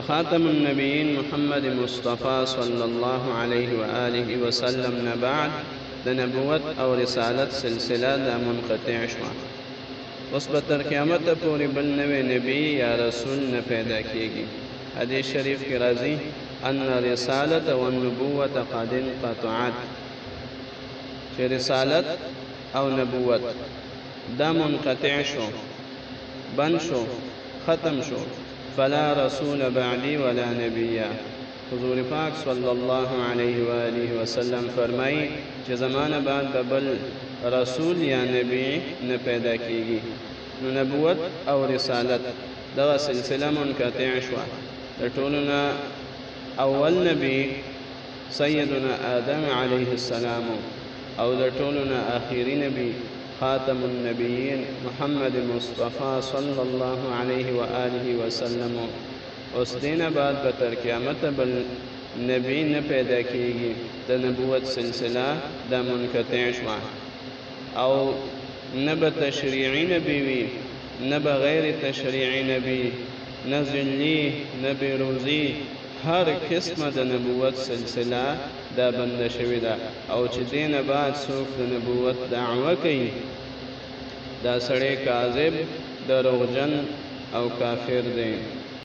خاتم النبیین محمد مصطفی صلی الله علیه و آله وسلم بعد د أو رسالت سلسلة د منقطع شوه اوس به تر قیامت نبی یا رسول نه پیدا کیږي حدیث شریف کې راځي ان رسالت و النبوت قد انقطعت. چې رسالت أو نبوت؟ دا منقطع شو بند شو ختم شو. فلا رسول بعدي ولا نبي حضور پاک صلی الله علیه و آله وسلم فرمایي چې بعد بل رسول یا نبی نه پیدا کیږي نو نبوت أو رسالت دا سلسله منقطع شو د ټولنا اول نبی سیدنا آدم علیه السلام أو د ټولنا آخري نبی خاتم النبیین محمد مصطفی صلی الله علیه و آله وسلم. اوس دین بعد به تر قیامت بل نبی نه پیدا کیږي د نبوت سلسله د منقطع شوه او نه به تشریعي نبی وي نه به غیر تشریعي نبی نه ذلی نه بیروزی هر قسمه د نبوت سلسله دا بند شوې ده او چې دینه بعد څوک د نبوت دعوه کوي دا سړی کاذب دروغجن او کافر دی